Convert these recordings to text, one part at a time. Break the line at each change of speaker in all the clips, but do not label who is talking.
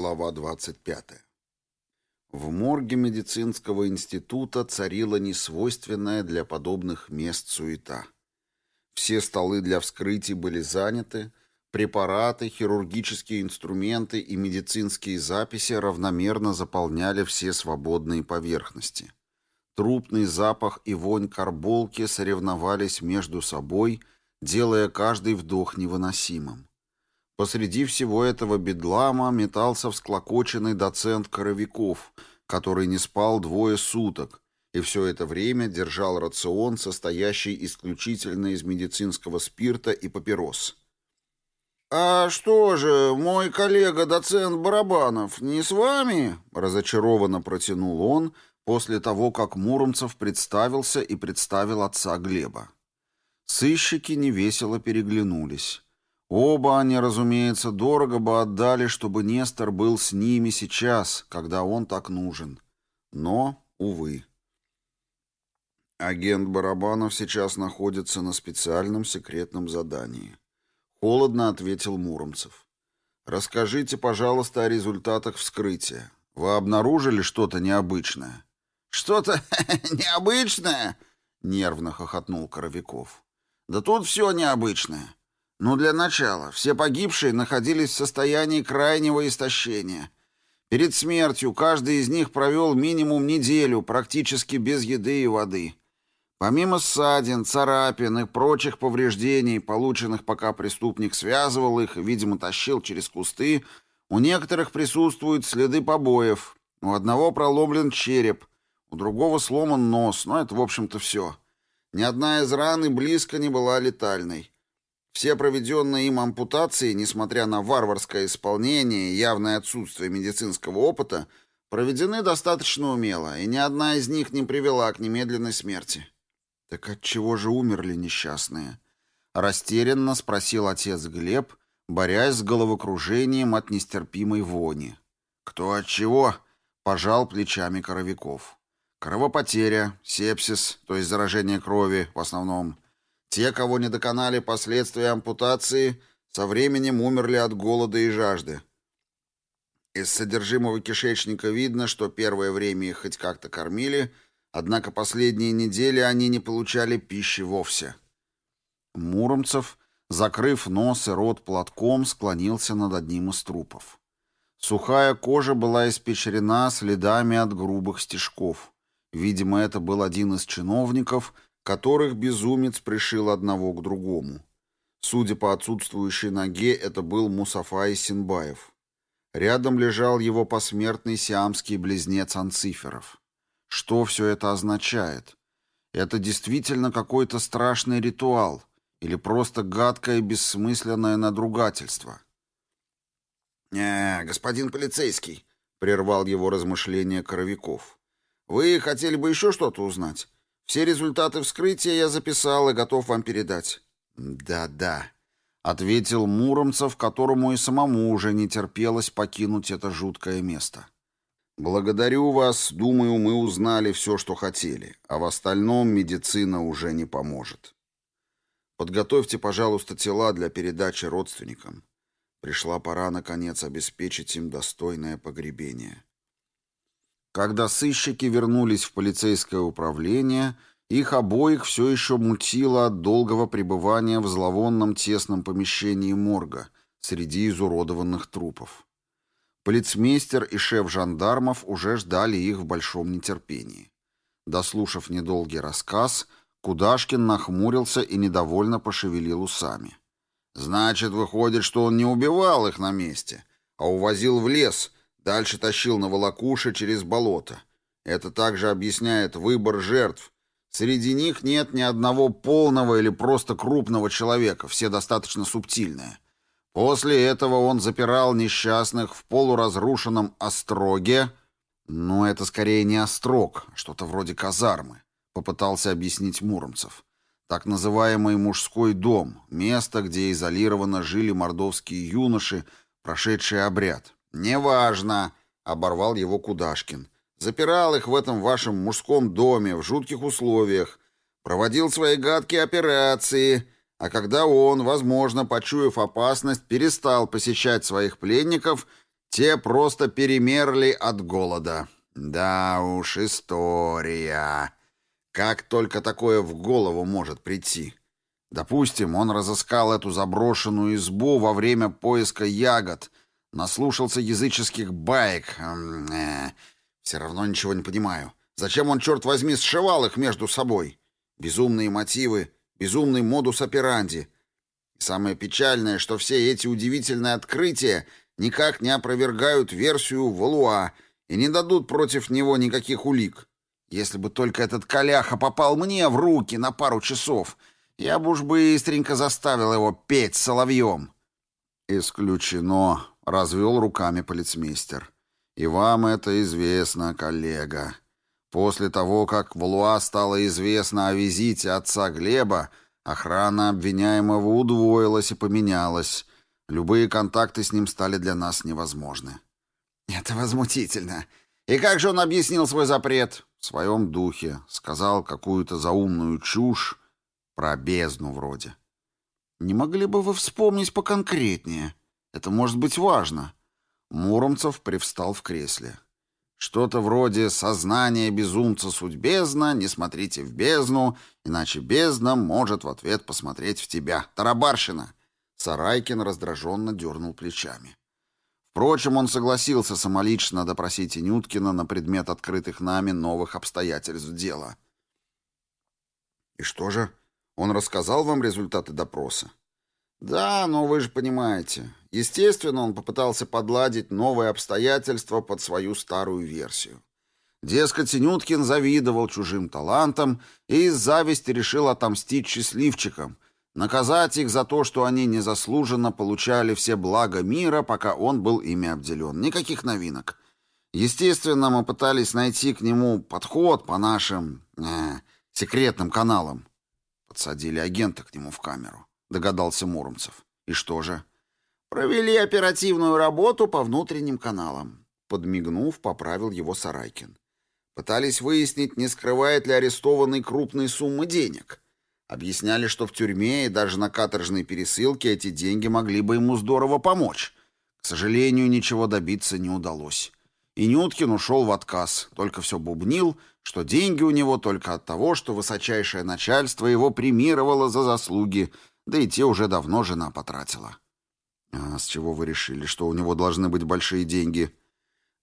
Глава 25. В морге медицинского института царила несвойственная для подобных мест суета. Все столы для вскрытий были заняты, препараты, хирургические инструменты и медицинские записи равномерно заполняли все свободные поверхности. Трупный запах и вонь карболки соревновались между собой, делая каждый вдох невыносимым. Посреди всего этого бедлама метался всклокоченный доцент Коровиков, который не спал двое суток, и все это время держал рацион, состоящий исключительно из медицинского спирта и папирос. «А что же, мой коллега-доцент Барабанов не с вами?» — разочарованно протянул он после того, как Муромцев представился и представил отца Глеба. Сыщики невесело переглянулись. Оба они, разумеется, дорого бы отдали, чтобы Нестор был с ними сейчас, когда он так нужен. Но, увы. Агент Барабанов сейчас находится на специальном секретном задании. Холодно ответил Муромцев. Расскажите, пожалуйста, о результатах вскрытия. Вы обнаружили что-то необычное?
Что-то необычное? Нервно хохотнул Коровиков. Да тут все необычное. Но для начала все погибшие находились в состоянии крайнего истощения. Перед смертью каждый из них провел минимум неделю практически без еды и воды. Помимо ссадин, царапин и прочих повреждений, полученных пока преступник связывал их и, видимо, тащил через кусты, у некоторых присутствуют следы побоев. У одного проломлен череп, у другого сломан нос, но это, в общем-то, все. Ни одна из раны близко не была летальной. Все проведенные им ампутации, несмотря на варварское исполнение и явное отсутствие медицинского опыта, проведены достаточно умело, и ни одна из них не привела к немедленной смерти.
«Так от чего же умерли несчастные?» — растерянно спросил отец Глеб, борясь с головокружением от нестерпимой вони.
«Кто от чего?» — пожал плечами Коровиков. «Кровопотеря, сепсис, то есть заражение крови в основном, те, кого не доконали последствия ампутации, со временем умерли от голода и жажды. Из содержимого кишечника видно, что первое время их хоть как-то кормили, однако последние недели они не получали пищи вовсе.
Муромцев, закрыв нос и рот платком, склонился над одним из трупов. Сухая кожа была испечрена следами от грубых стежков. Видимо, это был один из чиновников — которых безумец пришил одного к другому. Судя по отсутствующей ноге, это был Мусафа и Синбаев. Рядом лежал его посмертный сиамский близнец Анциферов. Что все это означает? Это действительно какой-то страшный ритуал или просто гадкое бессмысленное надругательство?
«Э, господин полицейский», — прервал его размышления Коровиков, — «вы хотели бы еще что-то узнать? Все результаты вскрытия я записал и готов вам передать».
«Да-да», — ответил Муромцев, которому и самому уже не терпелось покинуть это жуткое место. «Благодарю вас. Думаю, мы узнали все, что хотели, а в остальном медицина уже не поможет. Подготовьте, пожалуйста, тела для передачи родственникам. Пришла пора, наконец, обеспечить им достойное погребение». Когда сыщики вернулись в полицейское управление, их обоих все еще мутило от долгого пребывания в зловонном тесном помещении морга среди изуродованных трупов. Полицмейстер и шеф жандармов уже ждали их в большом нетерпении. Дослушав недолгий рассказ, Кудашкин нахмурился и недовольно пошевелил усами.
«Значит, выходит, что он не убивал их на месте, а увозил в лес», Дальше тащил на волокуше через болото. Это также объясняет выбор жертв. Среди них нет ни одного полного или просто крупного человека, все достаточно субтильные. После этого он запирал несчастных в полуразрушенном остроге. Но ну, это скорее не острог, а что-то вроде казармы, попытался объяснить Муромцев. Так называемый мужской дом, место, где изолированно жили мордовские юноши, прошедшие обряд. «Неважно», — оборвал его Кудашкин. «Запирал их в этом вашем мужском доме в жутких условиях, проводил свои гадкие операции, а когда он, возможно, почуяв опасность, перестал посещать своих пленников,
те просто перемерли от голода. Да уж, история. Как только такое в голову может прийти? Допустим, он разыскал эту заброшенную избу во время поиска ягод — наслушался языческих баек. Э, все равно ничего не понимаю. Зачем он, черт возьми, сшивал их между собой? Безумные мотивы, безумный модус операнди. И самое печальное, что все эти удивительные открытия никак не опровергают версию Валуа и не дадут против него никаких улик. Если бы только этот коляха попал мне в руки на пару часов, Развел руками полицмейстер. «И вам это известно, коллега. После того, как в Луа стало известно о визите отца Глеба, охрана обвиняемого удвоилась и поменялась. Любые контакты с ним стали для нас невозможны».
«Это возмутительно. И как же он объяснил свой запрет?»
«В своем духе. Сказал какую-то заумную чушь про бездну вроде».
«Не могли бы вы вспомнить поконкретнее?» Это может быть важно.
Муромцев привстал в кресле. Что-то вроде сознания безумца суть бездна, не смотрите в бездну, иначе бездна может в ответ посмотреть в тебя. Тарабарщина!» Сарайкин раздраженно дернул плечами. Впрочем, он согласился самолично допросить Инюткина на предмет открытых нами новых обстоятельств дела. «И что же? Он рассказал вам результаты допроса?»
«Да, но вы же понимаете, Естественно, он попытался подладить новые обстоятельства под свою старую версию. Дескать, Синюткин завидовал чужим талантам и из зависти решил отомстить счастливчикам, наказать их за то, что они незаслуженно получали все блага мира, пока он был ими обделен. Никаких новинок. Естественно, мы пытались найти к нему подход по нашим э, секретным каналам. Подсадили агента к нему в камеру, догадался Муромцев. И что же? Провели оперативную работу по внутренним каналам. Подмигнув, поправил его Сарайкин. Пытались выяснить, не скрывает ли арестованный крупные суммы денег. Объясняли, что в тюрьме и даже на каторжной пересылке эти деньги могли бы ему здорово помочь. К сожалению, ничего добиться не удалось. И Нюткин ушел в отказ, только все бубнил, что деньги у него только от того, что высочайшее начальство его премировало за заслуги, да и те уже давно жена потратила.
«А с чего вы решили, что у него должны быть большие деньги?»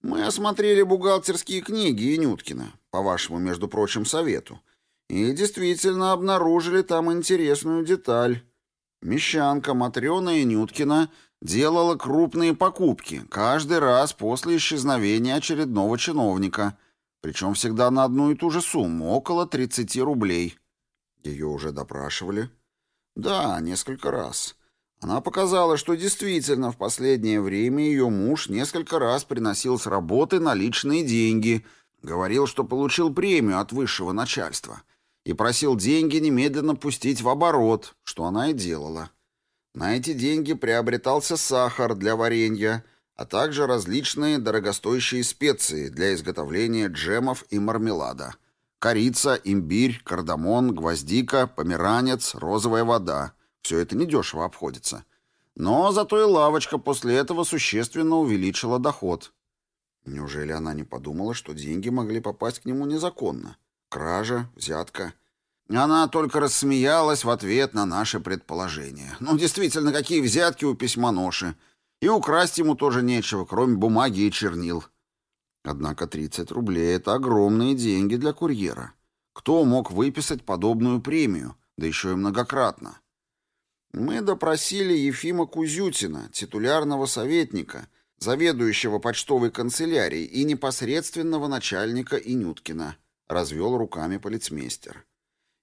«Мы осмотрели бухгалтерские книги Инюткина, по вашему, между прочим, совету, и действительно обнаружили там интересную деталь. Мещанка Матрена Инюткина делала крупные покупки каждый раз после исчезновения очередного чиновника, причем всегда на Она показала, что действительно в последнее время ее муж несколько раз приносил с работы наличные деньги, говорил, что получил премию от высшего начальства и просил деньги немедленно пустить в оборот, что она и делала. На эти деньги приобретался сахар для варенья, а также различные дорогостоящие специи для изготовления джемов и мармелада. Корица, имбирь, кардамон, гвоздика, померанец, розовая вода – все это недешево обходится. Но зато и лавочка после этого существенно увеличила доход. Неужели она не подумала, что деньги могли попасть к нему незаконно? Кража, взятка. Она только рассмеялась в ответ на наши предположения. Ну, действительно, какие взятки у письмоноши. И украсть ему тоже нечего, кроме бумаги и чернил. Однако 30 рублей — это огромные деньги для курьера. Кто мог выписать подобную премию, да еще и многократно? Мы допросили Ефима Кузютина, титулярного советника, заведующего почтовой канцелярией и непосредственного начальника Инюткина, развел руками полицмейстер.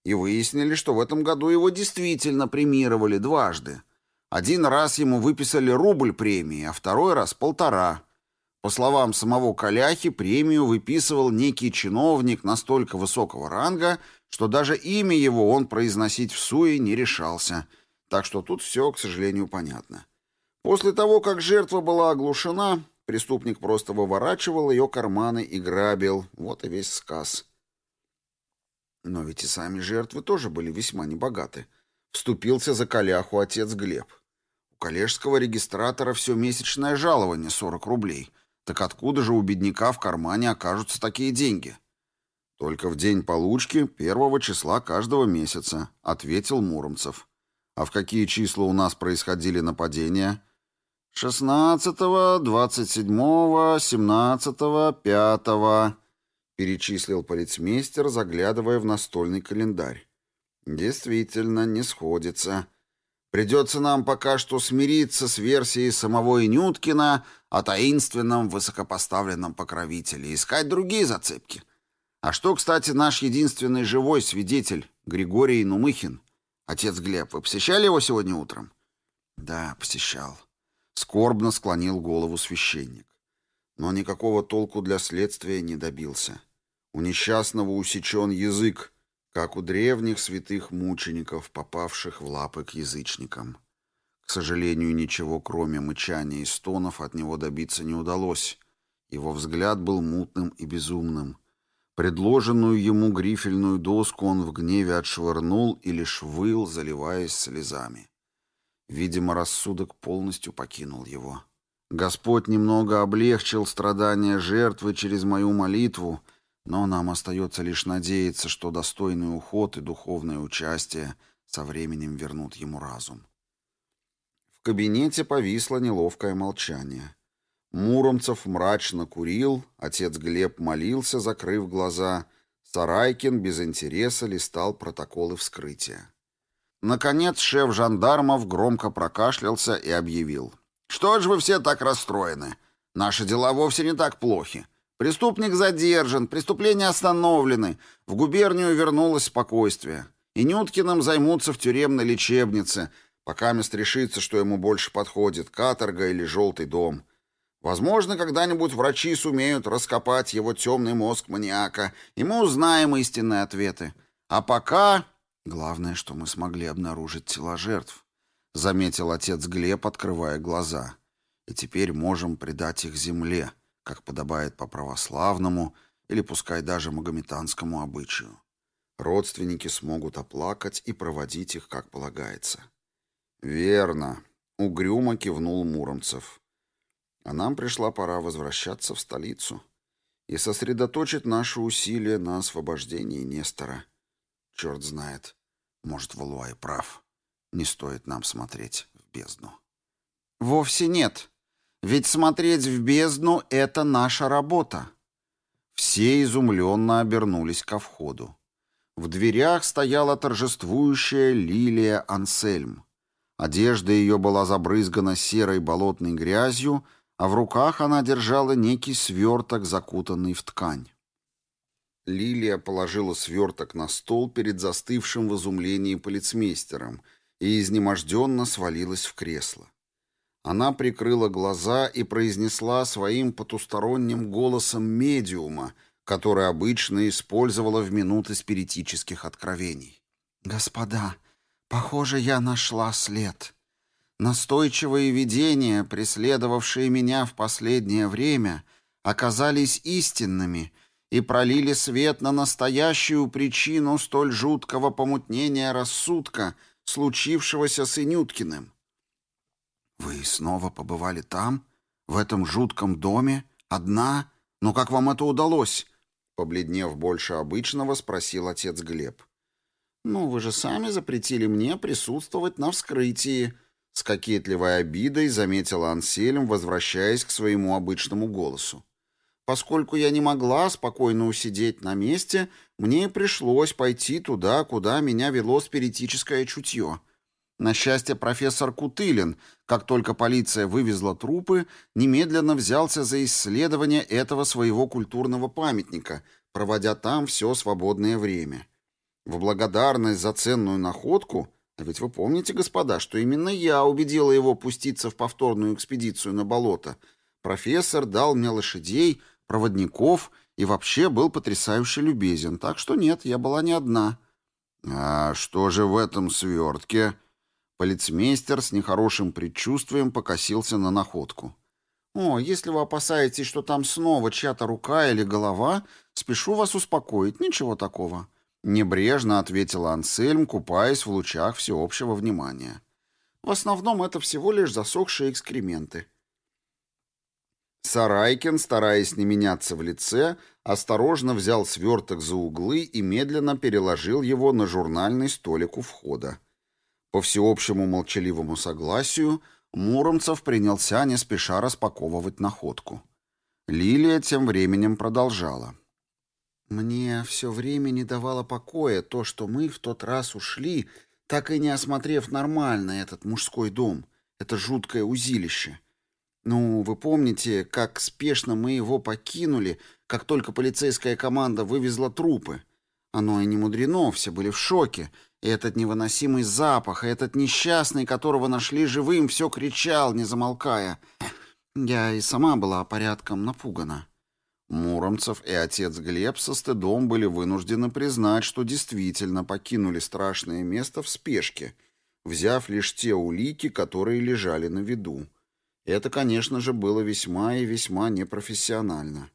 И выяснили, что в этом году его действительно премировали дважды. Один раз ему выписали рубль премии, а второй раз полтора. По словам самого Коляхи, премию выписывал некий чиновник настолько высокого ранга, что даже имя его он произносить в суе не решался – так что тут все, к сожалению, понятно. После того, как жертва была оглушена, преступник просто выворачивал ее карманы и грабил. Вот и весь сказ. Но ведь и сами жертвы тоже были весьма небогаты. Вступился за коляху отец Глеб.
У коллежского регистратора все месячное жалование 40 рублей. Так откуда же у бедняка в кармане окажутся такие деньги? Только в день получки, первого числа каждого месяца, ответил Муромцев. А в какие числа у нас происходили нападения? 16, 27, 17, 5, перечислил полицмейстер, заглядывая в настольный календарь. Действительно, не сходится. Придется нам пока что смириться с версией самого Инюткина о таинственном высокопоставленном покровителе, искать другие зацепки. А что, кстати, наш единственный живой свидетель, Григорий Нумыхин? Отец Глеб, вы посещали его сегодня утром? Да, посещал. Скорбно склонил голову священник. Но никакого толку для следствия не добился. У несчастного усечен язык, как у древних святых мучеников, попавших в лапы к язычникам. К сожалению, ничего, кроме мычания и стонов, от него добиться не удалось. Его взгляд был мутным и безумным. Предложенную ему грифельную доску он в гневе отшвырнул и лишь выл, заливаясь слезами. Видимо, рассудок полностью покинул его. Господь немного облегчил страдания жертвы через мою молитву — но нам остается лишь надеяться, что достойный уход и духовное участие со временем вернут ему разум. В кабинете повисло неловкое молчание. Муромцев мрачно курил, отец Глеб молился, закрыв глаза. Сарайкин без интереса листал протоколы вскрытия. Наконец шеф жандармов громко прокашлялся и объявил. «Что ж вы все так расстроены? Наши дела вовсе не так плохи. Преступник задержан, преступления остановлены, в губернию вернулось спокойствие. И Нюткиным займутся в тюремной лечебнице, пока мест решится, что ему больше подходит, каторга или желтый дом. Возможно, когда-нибудь врачи сумеют раскопать его темный мозг маньяка, и мы узнаем истинные ответы. А пока... Главное, что мы смогли обнаружить тела жертв, — заметил отец Глеб, открывая глаза. И теперь можем предать их земле, — как подобает по православному или пускай даже магометанскому обычаю. Родственники смогут оплакать и проводить их, как полагается. «Верно», — угрюмо кивнул Муромцев. «А А нам пришла пора возвращаться в столицу и сосредоточить наши усилия на освобождении Нестора. Черт знает, может, Валуай прав. Не стоит нам смотреть в бездну. Вовсе нет. Ведь смотреть в бездну — это наша работа. Все изумленно обернулись ко входу. В дверях стояла торжествующая Лилия Ансельм. Одежда ее была забрызгана серой болотной грязью а в руках она держала некий сверток, закутанный в ткань. Лилия положила сверток на стол перед застывшим в изумлении полицмейстером и изнеможденно свалилась в кресло. Она прикрыла глаза и произнесла своим потусторонним голосом медиума, который обычно использовала в минуты спиритических откровений. «Господа, похоже, я нашла след». Настойчивые видения, преследовавшие меня в последнее время, оказались истинными и пролили свет на настоящую причину столь жуткого помутнения рассудка, случившегося с Инюткиным. «Вы снова побывали там? В этом жутком доме? Одна? Но как вам это удалось?» Побледнев больше обычного, спросил отец Глеб. «Ну, вы же сами запретили мне присутствовать на вскрытии», — с кокетливой обидой заметила Ансельм, возвращаясь к своему обычному голосу. «Поскольку я не могла спокойно усидеть на месте, мне пришлось пойти туда, куда меня вело спиритическое чутье. На счастье, профессор Кутылин, как только полиция вывезла трупы, немедленно взялся за исследование этого своего культурного памятника, проводя там все свободное время. В благодарность за ценную находку — а ведь вы помните, господа, что именно я убедила его пуститься в повторную экспедицию на болото, профессор дал мне лошадей, проводников и вообще был потрясающе любезен, так что нет, я была не одна. «А что же в этом свертке?» Полицмейстер с нехорошим предчувствием покосился на находку. «О, если вы опасаетесь, что там снова чья-то рука или голова, спешу вас успокоить, ничего такого». Небрежно ответила Ансельм, купаясь в лучах всеобщего внимания.
В основном это всего лишь засохшие экскременты.
Сарайкин, стараясь не меняться в лице, осторожно взял сверток за углы и медленно переложил его на журнальный столик у входа. По всеобщему молчаливому согласию Муромцев
Мне все время не давало покоя то, что мы в тот раз ушли, так и не осмотрев нормально этот мужской дом, это жуткое узилище. Ну, вы помните, как спешно мы его покинули, как только полицейская команда вывезла трупы. Оно и не мудрено, все были в шоке. И этот невыносимый запах, и этот несчастный, которого нашли живым, все кричал, не замолкая. Я и сама была порядком напугана.
Муромцев и отец Глеб со стыдом были вынуждены признать, что действительно покинули страшное место в спешке, взяв лишь те улики, которые лежали на виду. Это, конечно же, было весьма и весьма непрофессионально.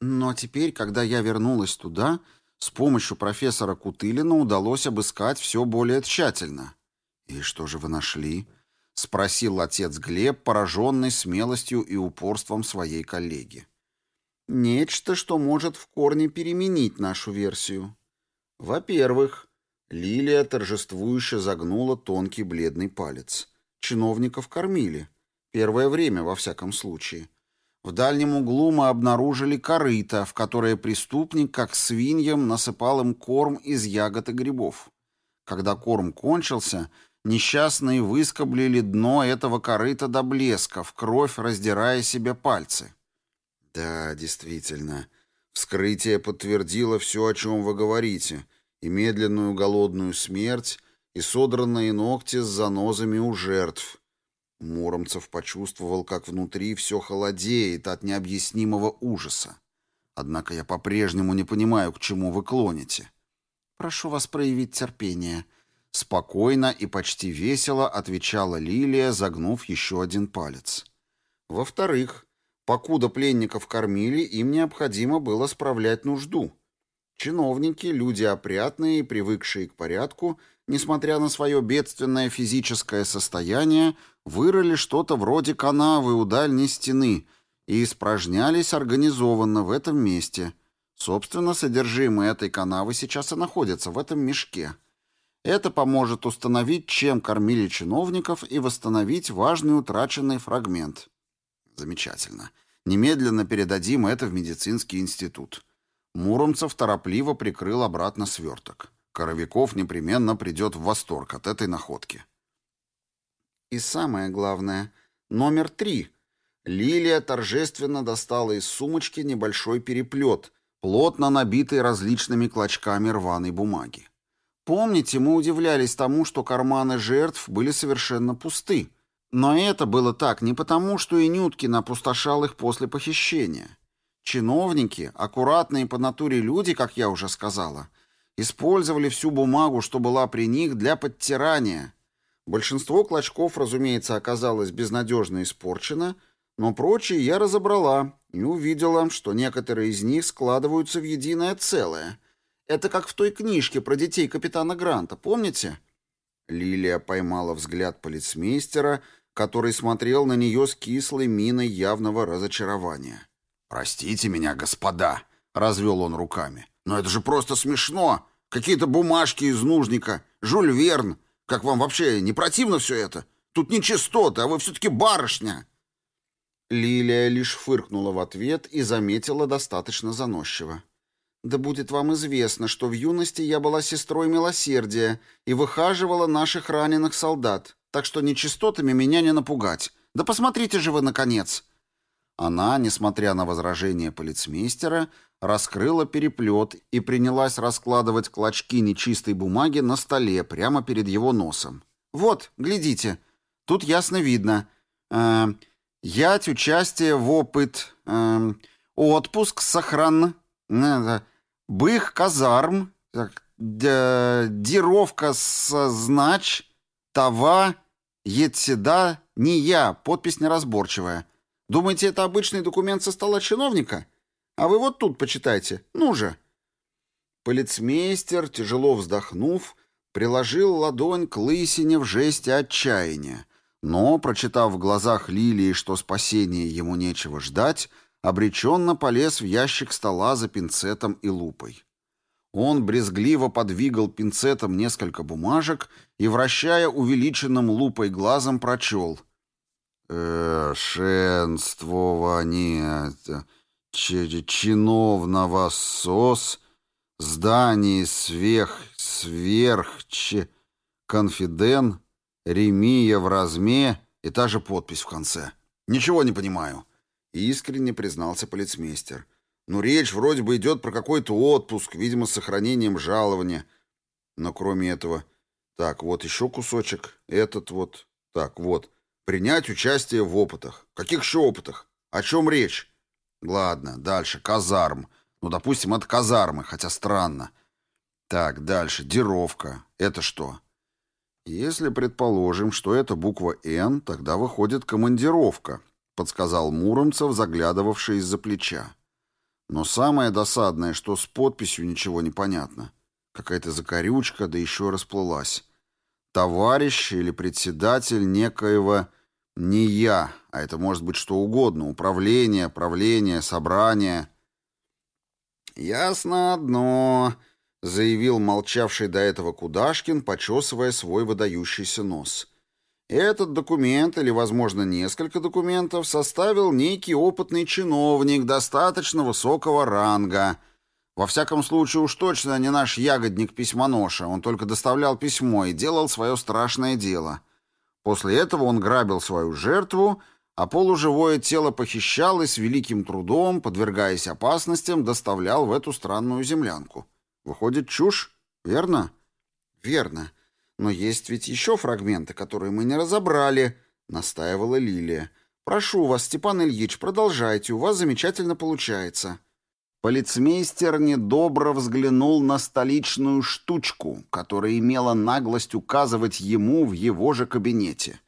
Но теперь, когда я вернулась туда, с помощью профессора Кутылина удалось обыскать все более тщательно.
«И что же вы нашли?» — спросил отец Глеб, пораженный смелостью и упорством своей коллеги.
«Нечто, что может в корне переменить нашу версию. Во-первых, Лилия торжествующе загнула тонкий бледный палец — Чиновников кормили. Первое время, во всяком случае. В дальнем углу мы обнаружили корыто, в которое преступник, как свиньям, насыпал им корм из ягод и грибов. Когда корм кончился, несчастные выскоблили дно этого корыта до блеска, в кровь раздирая себе пальцы.
«Да, действительно. Вскрытие подтвердило все, о чем вы говорите, и медленную голодную смерть, и содранные ногти с занозами у жертв». Муромцев почувствовал, как внутри все холодеет от необъяснимого ужаса. Однако я по-прежнему не понимаю, к чему вы клоните.
«Прошу вас проявить терпение».
Спокойно и почти весело отвечала Лилия, загнув еще один палец. «Во-вторых, Покуда пленников кормили, им необходимо было справлять нужду. Чиновники, люди опрятные и привыкшие к порядку, несмотря на свое бедственное физическое состояние, вырыли что-то вроде канавы у дальней стены и испражнялись организованно в этом месте. Собственно, содержимое этой канавы сейчас и находится в этом мешке. Это поможет установить, чем кормили чиновников и восстановить важный утраченный фрагмент. Замечательно. Немедленно передадим это в медицинский институт. Муромцев торопливо прикрыл обратно сверток. Коровиков непременно придет в восторг от этой находки.
И самое главное, номер три. Лилия торжественно достала из сумочки небольшой переплет, плотно набитый различными клочками рваной бумаги. Помните, мы удивлялись тому, что карманы жертв были совершенно пусты, Но это было так не потому, что и Нюткин опустошал их после похищения. Чиновники, аккуратные по натуре люди, как я уже сказала, Использовали всю бумагу, что была при них, для подтирания. Большинство клочков, разумеется, оказалось безнадежно испорчено, но прочие я разобрала и увидела, что некоторые из них складываются в единое целое. Это как в той книжке про детей капитана Гранта, помните?
Лилия поймала взгляд полицмейстера, который смотрел на нее с кислой миной явного разочарования. «Простите меня, господа!» — развел он руками. «Но это же просто смешно! Какие-то бумажки из нужника! Жюль Верн! Как вам вообще не противно все это? Тут не чистоты, а вы все-таки барышня!»
Лилия лишь фыркнула в ответ и заметила достаточно заносчиво. «Да будет вам известно, что в юности я была сестрой милосердия и выхаживала наших раненых солдат так что нечистотами меня не напугать. Да посмотрите же вы, наконец!»
Она, несмотря на возражение полицмейстера, раскрыла переплет и принялась раскладывать клочки нечистой бумаги на столе прямо перед его носом.
«Вот, глядите, тут ясно видно. Э, ять участие в опыт, э, отпуск сохран... Э, бых казарм, так, э, дировка с знач, това...» «Ецеда не я, подпись неразборчивая. Думаете, это обычный документ со стола чиновника? А вы вот тут почитайте, ну же!» Полицмейстер, тяжело вздохнув,
приложил ладонь к лысине в жесте отчаяния, но, прочитав в глазах Лилии, что спасения ему нечего ждать, обреченно полез в ящик стола за пинцетом и лупой. Он брезгливо подвигал пинцетом несколько бумажек и, вращая увеличенным лупой глазом, прочел. «Э, «Шенствование чиновного сос, здание сверх, сверх, че, конфиден, ремия в разме и та же подпись в конце. Ничего не понимаю», — искренне Ну речь вроде бы идет про какой-то отпуск, видимо, с сохранением жалования. Но кроме этого... Так, вот еще кусочек. Этот вот. Так, вот. Принять участие в опытах. Каких еще опытах? О чем речь? Ладно, дальше. Казарм. Ну, допустим, от казармы, хотя странно. Так, дальше. Дировка. Это что? Если предположим, что это буква «Н», тогда выходит командировка, подсказал Муромцев, заглядывавший из-за плеча. Но самое досадное, что с подписью ничего не понятно. Какая-то закорючка, да еще расплылась. Товарищ или председатель некоего «не я», а это может быть что угодно, управление, правление, собрание. «Ясно одно», — заявил молчавший до этого Кудашкин, почесывая свой выдающийся нос — этот документ или, возможно, несколько документов составил некий опытный чиновник достаточно высокого ранга. Во всяком случае, уж точно не наш ягодник-письмоноша. Он только доставлял письмо и делал свое страшное дело. После этого он грабил свою жертву, а полуживое тело похищал и с великим трудом, подвергаясь опасностям, доставлял в эту странную землянку. Выходит, чушь, верно? Верно. Но есть ведь еще фрагменты, которые мы не разобрали», — настаивала Лилия. «Прошу вас, Степан Ильич, продолжайте, у вас замечательно получается». Полицмейстер недобро взглянул на столичную штучку, которая имела наглость указывать ему в его же кабинете.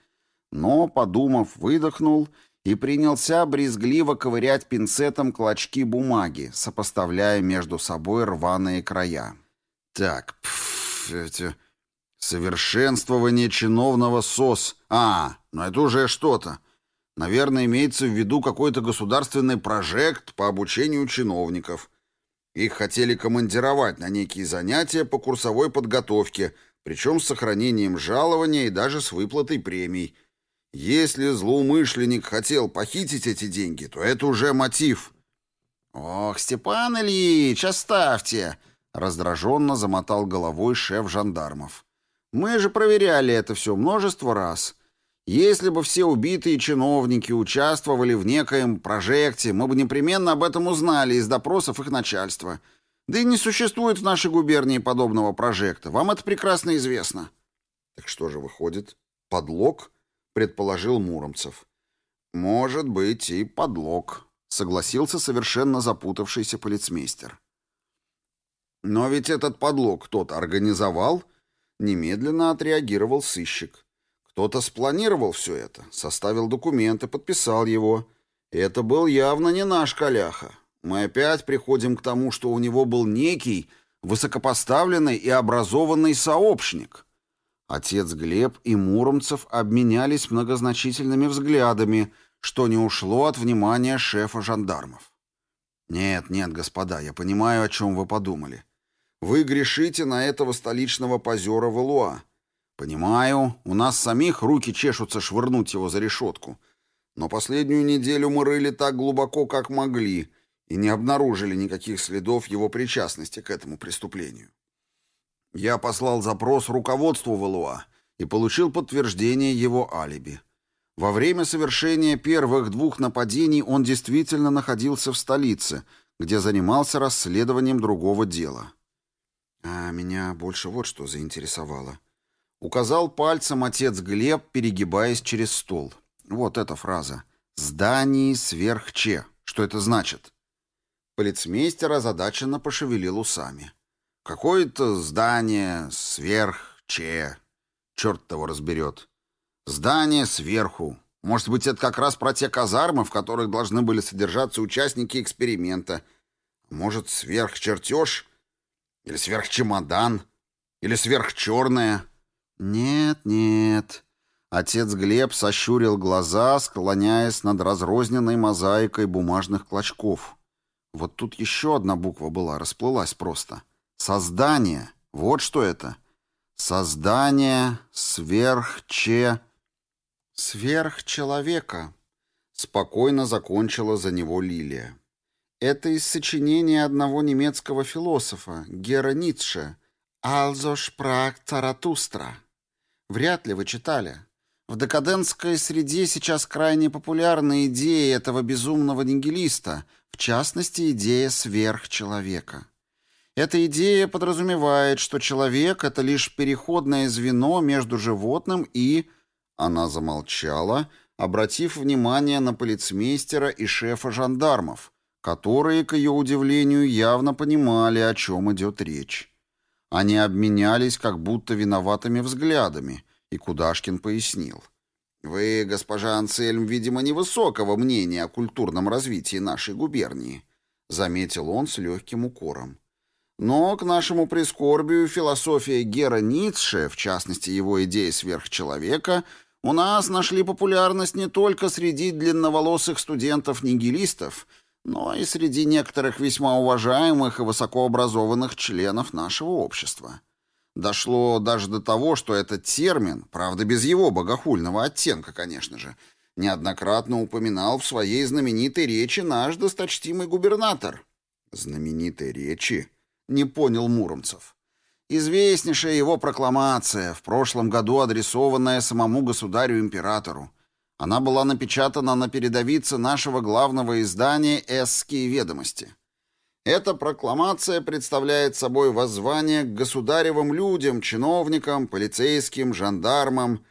Но, подумав, выдохнул и принялся брезгливо ковырять пинцетом клочки бумаги, сопоставляя между собой рваные края. «Так, пф, Совершенствование чиновного СОС. А, ну это уже что-то. Наверное, имеется в виду какой-то государственный прожект по обучению чиновников. Их хотели командировать на некие занятия по курсовой подготовке, причем с сохранением жалования и даже с выплатой премий. Если злоумышленник хотел похитить эти деньги, то это уже мотив. «Ох, Степан Ильич, оставьте!» — раздраженно замотал головой шеф жандармов. Мы же проверяли это все множество раз. Если бы все убитые чиновники участвовали в некоем прожекте, мы бы непременно об этом узнали из допросов их начальства. Да и не существует в нашей губернии подобного прожекта. Вам это прекрасно известно. Так что же выходит? Подлог? Предположил Муромцев. Может быть и подлог, согласился совершенно запутавшийся полицмейстер. Но ведь этот подлог кто-то организовал, — Немедленно отреагировал сыщик. Кто-то спланировал все это, составил документ и подписал его. Это был явно не наш Коляха. Мы опять приходим к тому, что у него был некий высокопоставленный и образованный сообщник. Отец Глеб и Муромцев обменялись многозначительными взглядами, что не ушло от внимания шефа жандармов. «Нет, нет, господа, я понимаю, о чем вы подумали. Вы грешите на этого столичного позера Валуа. Понимаю, у нас самих руки чешутся швырнуть его за решетку. Но последнюю неделю мы рыли так глубоко, как могли, и не обнаружили никаких следов его причастности к этому преступлению. Я послал запрос руководству Валуа и получил подтверждение его алиби. Во время совершения первых двух нападений он действительно находился в столице, где занимался расследованием другого дела. А меня больше вот что заинтересовало. Указал пальцем отец Глеб, перегибаясь через стол. Вот эта фраза. «Здании сверх че». Что это значит? Полицмейстер озадаченно пошевелил усами. «Какое-то здание сверх че. Черт того разберет. Здание сверху. Может быть, это как раз про те казармы, в которых должны были содержаться участники эксперимента. Может, сверхчертеж или сверхчемодан?
Или сверхчерное?»
«Нет, нет». Отец Глеб сощурил глаза, склоняясь над разрозненной мозаикой бумажных клочков. Вот тут еще одна буква была, расплылась просто. «Создание». Вот что это. «Создание сверхче...» «Сверхчеловека», — спокойно закончила за него Лилия. Это из сочинения одного немецкого философа, Гера Ницше, «Also sprach Zarathustra». Вряд ли вы читали. В декадентской среде сейчас крайне популярны идеи этого безумного нигилиста, в частности, идея сверхчеловека. Эта идея подразумевает, что человек — это лишь переходное звено между животным и... Она замолчала, обратив внимание на полицмейстера и шефа жандармов — которые, к ее удивлению, явно понимали, о чем идет речь. Они обменялись как будто виноватыми взглядами, и Кудашкин пояснил. «Вы, госпожа Анцельм, видимо, невысокого мнения о культурном развитии нашей губернии», заметил он с легким укором. Но, к нашему прискорбию, философия Гера Ницше, в частности его идеи сверхчеловека, у нас нашли популярность не только среди длинноволосых студентов-нигилистов – но и среди некоторых весьма уважаемых и высокообразованных членов нашего общества. Дошло даже до того, что этот термин, правда без его богохульного оттенка, конечно же, неоднократно упоминал в своей знаменитой речи наш досточтимый губернатор. «Знаменитой речи?» — не понял Муромцев. Известнейшая его прокламация, в прошлом году адресованная самому государю-императору, она была напечатана на передовице нашего главного издания «Эсские ведомости». Эта прокламация представляет собой воззвание к государевым людям, чиновникам, полицейским, жандармам.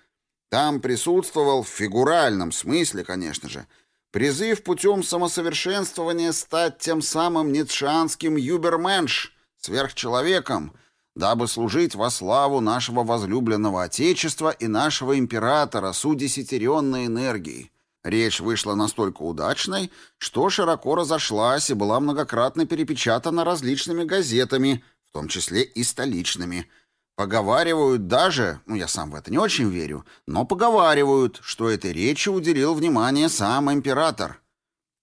Там присутствовал, в фигуральном смысле, конечно же, призыв путем самосовершенствования стать тем самым ницшанским юберменш, сверхчеловеком – дабы служить во славу нашего возлюбленного Отечества и нашего императора с удесятеренной энергией. Речь вышла настолько удачной, что широко разошлась и была многократно перепечатана различными газетами, в том числе и столичными. Поговаривают даже, ну я сам в это не очень верю, но поговаривают, что этой речи уделил внимание сам император.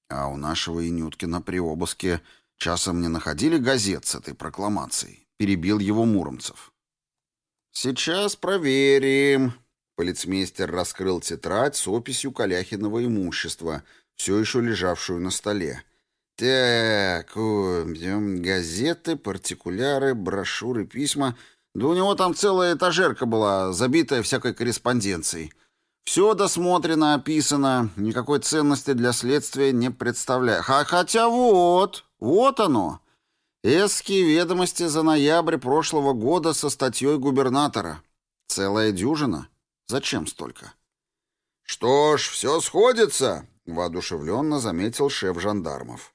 А у нашего Инюткина при обыске часом не находили газет с этой прокламацией перебил его Муромцев. «Сейчас проверим». Полицмейстер раскрыл тетрадь с описью Каляхиного имущества, все еще лежавшую на столе. «Так, о, газеты, партикуляры, брошюры, письма. Да у него там целая этажерка была, забитая всякой корреспонденцией. Все досмотрено, описано, никакой ценности для следствия не представляет. А хотя вот, вот оно!» Эски ведомости за ноябрь прошлого года со статьей губернатора. Целая дюжина? Зачем столько? «Что ж, все сходится», — воодушевленно заметил шеф жандармов.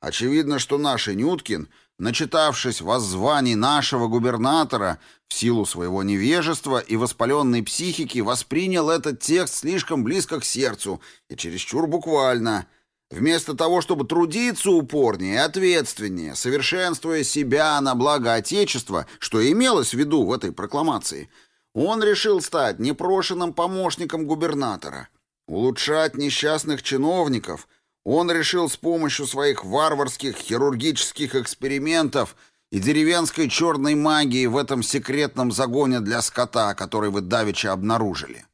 «Очевидно, что наш Нюткин, начитавшись воззваний нашего губернатора, в силу своего невежества и воспаленной психики воспринял этот текст слишком близко к сердцу и чересчур буквально». Вместо того, чтобы трудиться упорнее и ответственнее, совершенствуя себя на благо Отечества, что имелось в виду в этой прокламации, он решил стать непрошенным помощником губернатора. Улучшать несчастных чиновников он решил с помощью своих варварских хирургических экспериментов и деревенской черной магии в этом секретном загоне для скота, который вы давеча обнаружили.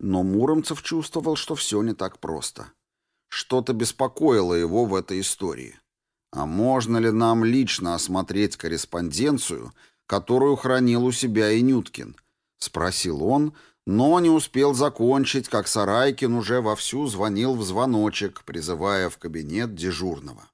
Но Муромцев чувствовал, что все не так просто. — что-то беспокоило его в этой истории. А можно ли нам лично осмотреть корреспонденцию, которую хранил у себя и Нюткин? Спросил он, но не успел закончить, как Сарайкин уже вовсю звонил в звоночек, призывая в кабинет дежурного.